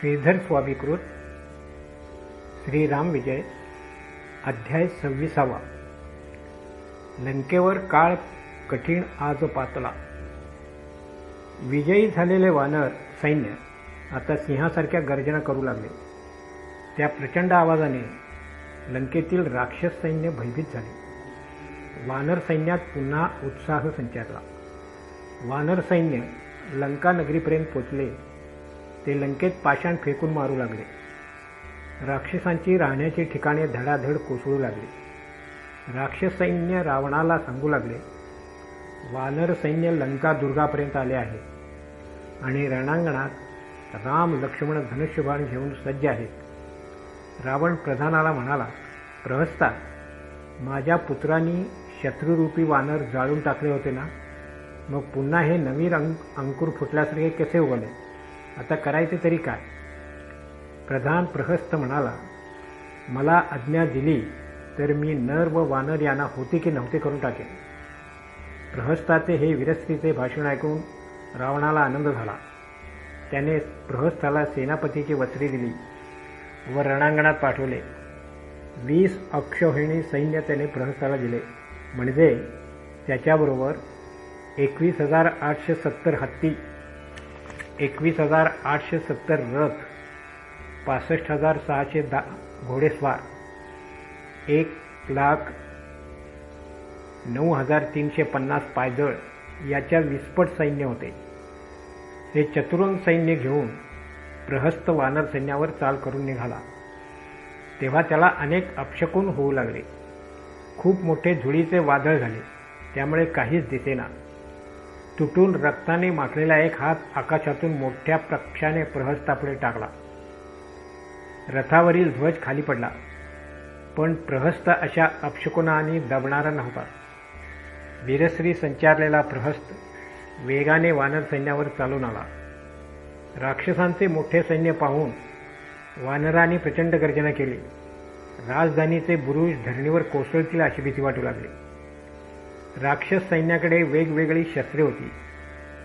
श्रीधर स्वाभिकृत श्रीराम विजय अध्याय सव्वीसावा. लंकेवर काळ कठीण आज पातला. विजयी झालेले वानर सैन्य आता सिंहासारख्या गर्जना करू लागले. त्या प्रचंड आवाजाने लंकेतील राक्षस सैन्य भयभीत झाले. वानर सैन्यात पुन्हा उत्साह संचारला. वानर सैन्य लंका नगरीपर्यंत पोचले. ते लंकेत पाषाण फेकून मारू लागले. राक्षसांची राहण्याची ठिकाणे धडाधड कोसळू लागली. राक्षस सैन्य रावणाला सांगू लागले वानर सैन्य लंका दुर्गापर्यंत आले आहे आणि रणांगणात राम लक्ष्मण धनुष्यबाण घेऊन सज्ज आहेत. रावण प्रधानाला म्हणाला प्रहस्ता माझ्या पुत्रांनी शत्रुरूपी वानर जाळून टाकले होते ना? मग पुन्हा हे नवीन अंकुर फुटल्यासारखे कसे उगवले? आता करायचे तरी काय? प्रधान प्रहस्त म्हणाला मला आज्ञा दिली तर मी नर व वानर यांना होते की नव्हते करून टाकेन. प्रहस्ताचे हे विरस्तीचे भाषण ऐकून रावणाला आनंद झाला. त्याने प्रहस्ताला सेनापतीची वस्त्री दिली व रणांगणात पाठवले. वीस अक्षोहिणी सैन्य त्याने प्रहस्ताला दिले. म्हणजे त्याच्याबरोबर एकवीस हजार आठशे सत्तर हत्ती एकवीस हजार आठशे सत्तर रथ पासष्ट हजार सहाशे दा घोडेस्वार एक लाख नऊ हजार तीनशे पन्नास पायदळ याच्या विस्फट सैन्य होते. हे चतुरंग सैन्य घेऊन प्रहस्त वानर सैन्यावर चाल करून निघाला. तेव्हा त्याला अनेक अपशकून होऊ लागले. खूप मोठे धुळीचे वादळ झाले. त्यामुळे काहीच दिसेना. तुटून रक्ताने माखलेला एक हात आकाशातून मोठ्या प्रक्षाने प्रहस्तापुढे टाकला. रथावरील ध्वज खाली पडला. पण प्रहस्त अशा अपशकुनाने दबणारा नव्हता. वीरश्री संचारलेला प्रहस्त वेगाने वानर सैन्यावर चालून आला. राक्षसांचे मोठे सैन्य पाहून वानरांनी प्रचंड गर्जना केली. राजधानीचे बुरुज धरणीवर कोसळतील अशी भीती वाटू लागली. राक्षस सैन्याकडे वेगवेगळी शस्त्रे होती.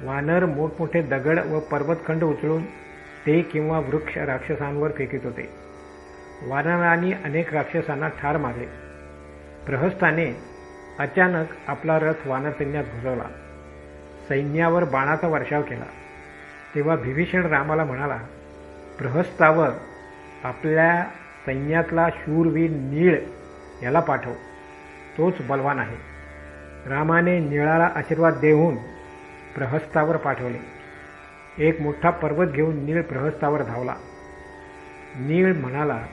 वानर मोठमोठे दगड व पर्वतखंड उचलून ते किंवा वृक्ष राक्षसांवर फेकीत होते. वानरांनी अनेक राक्षसांना ठार मारले. प्रहस्ताने अचानक आपला रथ वानर सैन्यात घुसवला. सैन्यावर बाणाचा वर्षाव केला. तेव्हा विभीषण रामाला म्हणाला प्रहस्तावर आपल्या सैन्यातला शूरवीर नीळ याला पाठव. तोच बलवान आहे. रामाने निळाला आशीर्वाद देऊन प्रहस्तावर पाठवले. एक मोठा पर्वत घेऊन नीळ प्रहस्तावर धावला. नीळ म्हणाला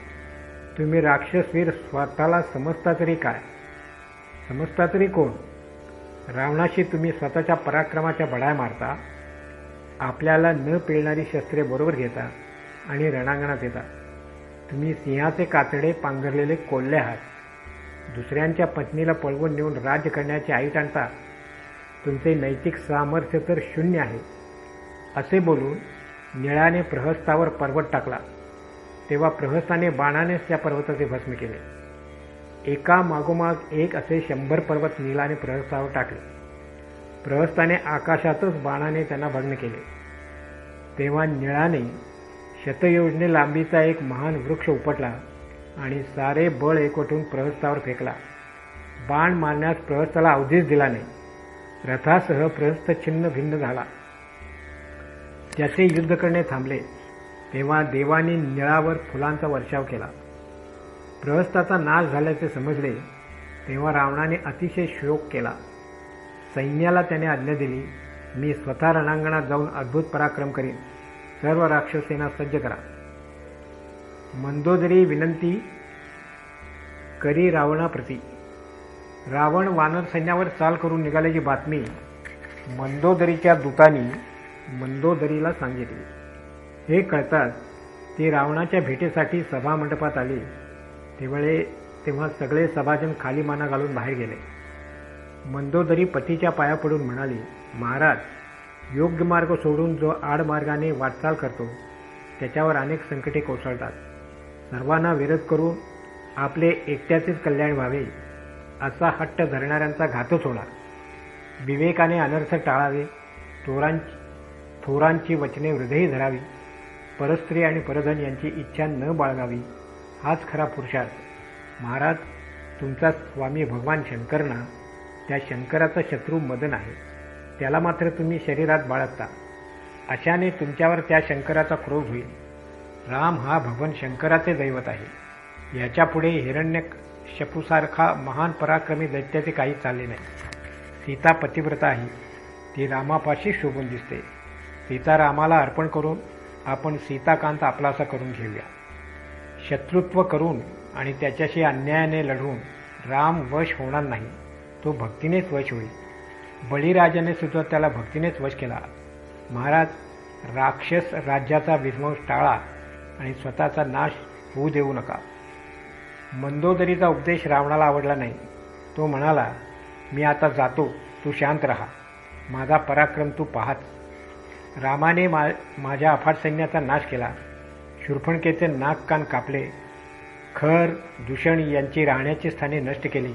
तुम्ही राक्षसवीर स्वतःला समजता तरी काय? समजता तरी कोण? रावणाशी तुम्ही स्वतःच्या पराक्रमाच्या बडाय मारता. आपल्याला न पिळणारी शस्त्रे बरोबर घेता आणि रणांगणात येता. तुम्ही सिंहाचे कातडे पांघरलेले कोल्हे आहात. दुसऱ्यांच्या पत्नीला पळवून नेऊन राज्य करण्याची आईट आणता तुमचे नैतिक सामर्थ्य तर शून्य आहे. असे बोलून निळाने प्रहस्तावर पर्वत टाकला. तेव्हा प्रहस्ताने बाणानेच त्या पर्वताचे भस्म केले. एका मागोमाग एक असे शंभर पर्वत निळाने प्रहस्तावर टाकले. प्रहस्ताने आकाशातच बाणाने त्यांना भग्न केले. तेव्हा निळाने शतयोजने लांबीचा एक महान वृक्ष उपटला. आणि सारे बळ एकवटून प्रहस्तावर फेकला. बाण मारण्यास प्रहस्ताला अवधीच दिला नाही. रथासह प्रहस्त छिन्न भिन्न झाला. त्याचे युद्ध करणे थांबले. तेव्हा देवाने निळावर फुलांचा वर्षाव केला. प्रहस्ताचा नाश झाल्याचे समजले तेव्हा रावणाने अतिशय शोक केला. सैन्याला त्याने आज्ञा दिली मी स्वतः रणांगणात जाऊन अद्भुत पराक्रम करीन. सर्व राक्षसेना सज्ज करा. मंदोदरी विनंती करी रावणाप्रती रावण वानर सैन्यावर चाल करून निघाल्याची बातमी मंदोदरीच्या दूतांनी मंदोदरीला सांगितली. हे कळताच ते रावणाच्या भेटीसाठी सभामंडपात आले. तेवळे तेव्हा सगळे सभाजन खाली माना घालून बाहेर गेले. मंदोदरी पतीच्या पाया पडून म्हणाली महाराज योग्य मार्ग सोडून जो आडमार्गाने वाटचाल करतो त्याच्यावर अनेक संकटे कोसळतात. सर्वांना विरोध करून आपले एकट्याचेच कल्याण व्हावे असा हट्ट धरणाऱ्यांचा घातच होणार. विवेकाने अनर्थ टाळावे थोरांची थोरांची वचने हृदयी धरावी परस्त्री आणि परधन यांची इच्छा न बाळगावी हाच खरा पुरुषार्थ. महाराज तुमचा स्वामी भगवान शंकरना त्या शंकराचा शत्रू मदन आहे. त्याला मात्र तुम्ही शरीरात बाळगता. अशाने तुमच्यावर त्या शंकराचा क्रोध होईल. राम हा भगवान शंकराचे दैवत आहे. याच्यापुढे हिरण्य शपूसारखा महान पराक्रमी दैत्याचे काही चालले नाही. सीता पतिव्रता आहे. ती रामापाशी शोभून दिसते. सीता रामाला अर्पण करून आपण सीताकांत आपलासा करून घेऊया. शत्रुत्व करून आणि त्याच्याशी अन्यायाने लढून राम वश होणार नाही. तो भक्तीनेच वश होईल. बळीराजाने सुद्धा त्याला भक्तीनेच वश केला. महाराज राक्षस राज्याचा विध्वंस टाळा. आणि स्वतःचा नाश होऊ देऊ नका. मंदोदरीचा उपदेश रावणाला आवडला नाही. तो म्हणाला मी आता जातो. तू शांत रहा. माझा पराक्रम तू पाहत. रामाने मा माझ्या अफाट सैन्याचा नाश केला. शूर्फणकेचे नाक कान कापले. खर दूषण यांची राहण्याची स्थाने नष्ट केली.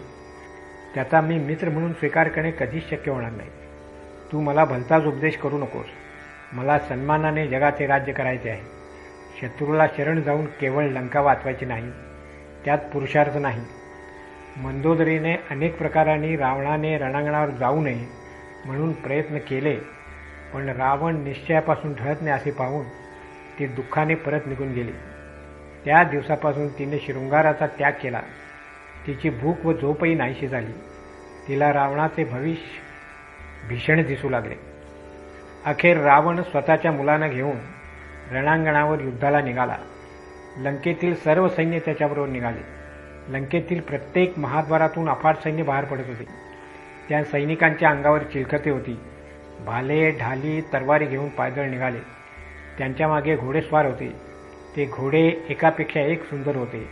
त्याचा मी मित्र म्हणून स्वीकार करणे कधीच शक्य होणार नाही. तू मला भलताच उपदेश करू नकोस. मला सन्मानाने जगाचे राज्य करायचे आहे. शत्रूला शरण जाऊन केवळ लंका वाचवायची नाही त्यात पुरुषार्थ नाही. मंदोदरीने अनेक प्रकारांनी रावणाने रणांगणावर जाऊ नये म्हणून प्रयत्न केले पण रावण निश्चयापासून ढळत नाही असे पाहून ती दुःखाने परत निघून गेली. त्या दिवसापासून तिने शृंगाराचा त्याग केला. तिची भूक व झोपही नाहीशी झाली. तिला रावणाचे भविष्य भीषण दिसू लागले. अखेर रावण स्वतःच्या मुलांना घेऊन रणांगणावर युद्धाला निघाला. लंकेतील सर्व सैन्य त्याच्याबरोबर निघाले. लंकेतील प्रत्येक महाद्वारातून अफाट सैन्य बाहेर पडत होते. त्या सैनिकांच्या अंगावर चिलखते होती. भाले ढाली तरवारी घेऊन पायदळ निघाले. त्यांच्या मागे घोडेस्वार होते. ते घोडे एकापेक्षा एक सुंदर होते.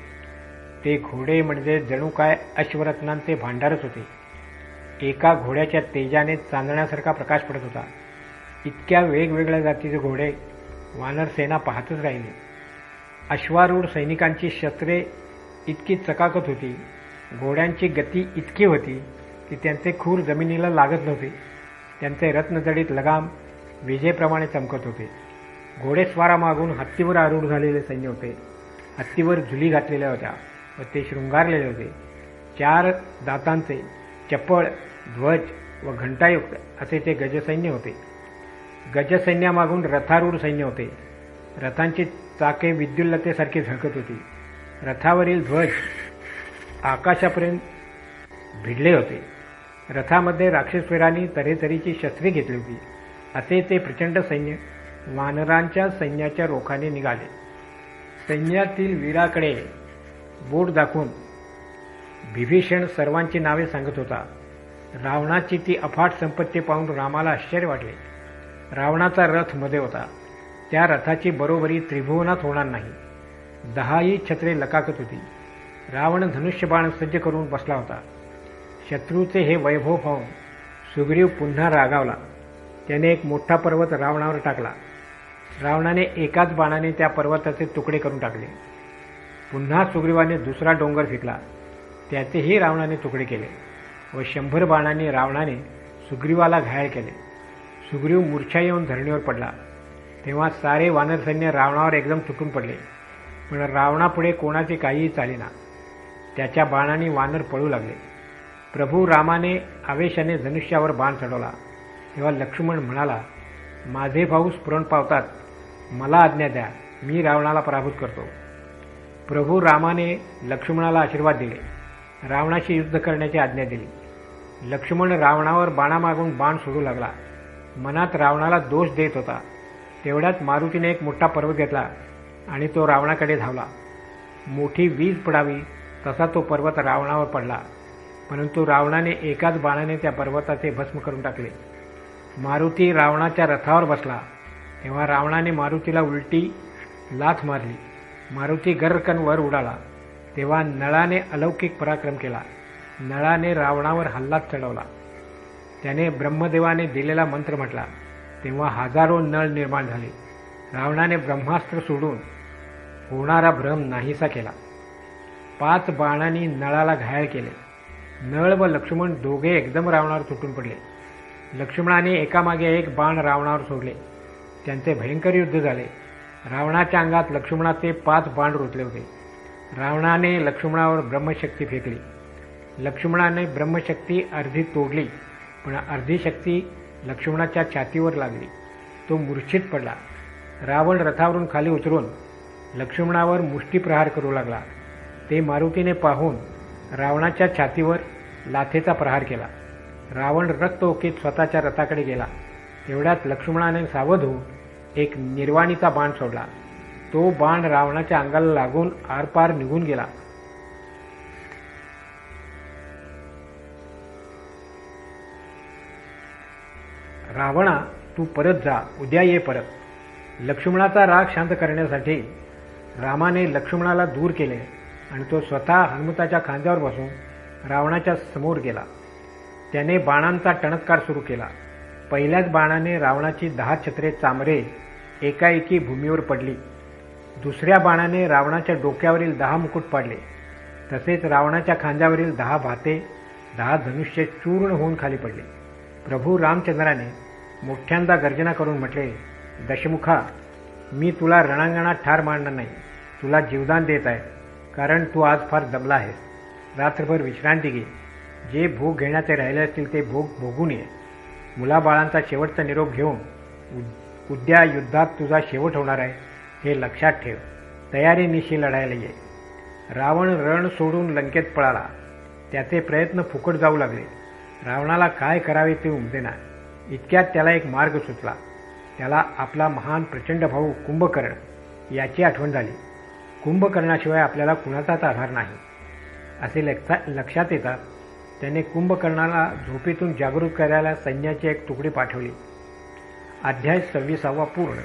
ते घोडे म्हणजे जणू काय अश्वरत्नांचे भांडारच होते. एका घोड्याच्या तेजाने चांदण्यासारखा प्रकाश पडत होता. इतक्या वेगवेगळ्या जातीचे घोडे वानर सेना पाहतच राहिली. अश्वारूढ सैनिकांची शस्त्रे इतकी चकाकत होती घोड्यांची गती इतकी होती की त्यांचे खूर जमिनीला लागत नव्हते. त्यांचे रत्नजडीत लगाम विजेप्रमाणे चमकत होते. घोडेस्वारामागून हत्तीवर आरूढ झालेले सैन्य होते. हत्तीवर झुली घातलेल्या होत्या व ते शृंगारलेले होते. चार दातांचे चपळ ध्वज व घंटायुक्त असे ते गजसैन्य होते. गजसैन्यामागून रथारूढ सैन्य होते. रथांची चाके विद्युल्लतेसारखी झळकत होती. रथावरील ध्वज आकाशापर्यंत भिडले होते. रथामध्ये राक्षसवीरांनी तऱ्हेतऱ्हेची शस्त्रे घेतली होती. असे ते प्रचंड सैन्य वानरांच्या सैन्याच्या रोखाने निघाले. सैन्यातील वीराकडे बोट दाखवून विभीषण सर्वांची नावे सांगत होता. रावणाची ती अफाट संपत्ती पाहून रामाला आश्चर्य वाटले. रावणाचा रथमध्ये होता. त्या रथाची बरोबरी त्रिभुवनात होणार नाही. दहाही छत्रे लकाकत होती. रावण धनुष्यबाण सज्ज करून बसला होता. शत्रूचे हे वैभव पाहून सुग्रीव पुन्हा रागावला. त्याने एक मोठा पर्वत रावणावर टाकला. रावणाने एकाच बाणाने त्या पर्वताचे तुकडे करून टाकले. पुन्हा सुग्रीवाने दुसरा डोंगर फेकला. त्याचेही रावणाने तुकडे केले व शंभर बाणांनी रावणाने सुग्रीवाला घायल केले. सुग्रीव मूर्छा येऊन धरणीवर पडला. तेव्हा सारे वानरसैन्य रावणावर एकदम तुटून पडले. पण रावणापुढे कोणाचे काहीही चालेना. त्याच्या बाणाने वानर पळू लागले. प्रभू रामाने आवेशाने धनुष्यावर बाण चढवला. तेव्हा लक्ष्मण म्हणाला माझे भाऊ स्फुरण पावतात. मला आज्ञा द्या. मी रावणाला पराभूत करतो. प्रभू रामाने लक्ष्मणाला आशीर्वाद दिले. रावणाशी युद्ध करण्याची आज्ञा दिली. लक्ष्मण रावणावर बाणामागून बाण सोडू लागला. मनात रावणाला दोष देत होता. तेवढ्यात मारुतीने एक मोठा पर्वत घेतला आणि तो रावणाकडे धावला. मोठी वीज पडावी तसा तो पर्वत रावणावर पडला. परंतु रावणाने एकाच बाणाने त्या पर्वताचे भस्म करून टाकले. मारुती रावणाच्या रथावर बसला. तेव्हा रावणाने मारुतीला उलटी लाथ मारली. मारुती गर्रकन वर उडाला. तेव्हा नळाने अलौकिक पराक्रम केला. नळाने रावणावर हल्लाच चढवला. त्याने ब्रह्मदेवाने दिलेला मंत्र म्हटला. तेव्हा हजारो नळ निर्माण झाले. रावणाने ब्रह्मास्त्र सोडून होणारा भ्रम नाहीसा केला. पाच बाणांनी नळाला घायल केले. नळ व लक्ष्मण दोघे एकदम रावणावर तुटून पडले. लक्ष्मणाने एकामागे एक बाण रावणावर सोडले. त्यांचे भयंकर युद्ध झाले. रावणाच्या अंगात लक्ष्मणाचे पाच बाण रुतले होते. रावणाने लक्ष्मणावर ब्रह्मशक्ती फेकली. लक्ष्मणाने ब्रह्मशक्ती अर्धी तोडली. पण अर्धी शक्ती लक्ष्मणाच्या छातीवर लागली. तो मूर्छित पडला. रावण रथावरून खाली उतरून लक्ष्मणावर मुष्टीप्रहार करू लागला. ते मारुतीने पाहून रावणाच्या छातीवर लाथेचा प्रहार केला. रावण रक्त ओकीत स्वतःच्या रथाकडे गेला. तेवढ्यात लक्ष्मणाने सावध होऊन एक निर्वाणीचा बाण सोडला. तो बाण रावणाच्या अंगाला लागून आरपार निघून गेला. रावणा तू परत जा उद्या ये परत. लक्ष्मणाचा राग शांत करण्यासाठी रामाने लक्ष्मणाला दूर केले आणि तो स्वतः हनुमताच्या खांद्यावर बसून रावणाच्या समोर गेला. त्याने बाणांचा टणत्कार सुरू केला. पहिल्याच बाणाने रावणाची दहा छत्रे चामरे एकाएकी भूमीवर पडली. दुसऱ्या बाणाने रावणाच्या डोक्यावरील दहा मुकुट पाडले. तसेच रावणाच्या खांद्यावरील दहा भाते दहा धनुष्य चूर्ण होऊन खाली पडले. प्रभू रामचंद्राने मोठ्यांदा गर्जना करून म्हटले दशमुखा मी तुला रणांगणात ठार मारणार नाही. तुला जीवदान देत आहे कारण तू आज फार दमला आहेस. रात्रभर विश्रांती घे. जे भोग घेण्याचे राहिले असतील ते भोग भोगून ये. मुलाबाळांचा शेवटचा निरोप घेऊन उद्या युद्धात तुझा शेवट होणार आहे हे लक्षात ठेव. तयारीनिशी लढायला ये. रावण रण सोडून लंकेत पळाला. त्याचे प्रयत्न फुकट जाऊ लागले. रावणाला काय करावे ते उमदेना इतक्यात त्याला एक मार्ग सुचला. त्याला आपला महान प्रचंड भाऊ कुंभकर्ण याची आठवण झाली. कुंभकर्णाशिवाय आपल्याला कुणाचाच आधार नाही. असे लक्षात येतात त्याने कुंभकर्णाला झोपेतून जागृत करायला सैन्याची एक तुकडी पाठवली. अध्याय सव्वीसावा पूर्ण.